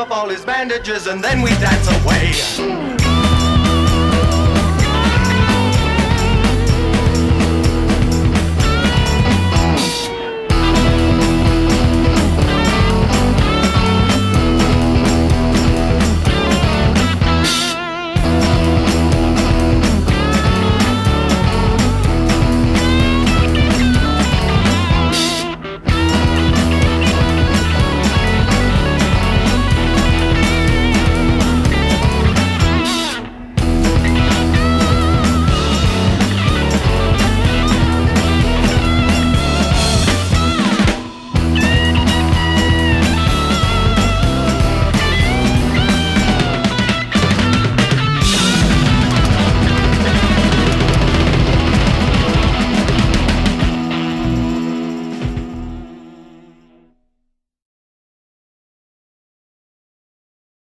Off all his bandages and then we dance away.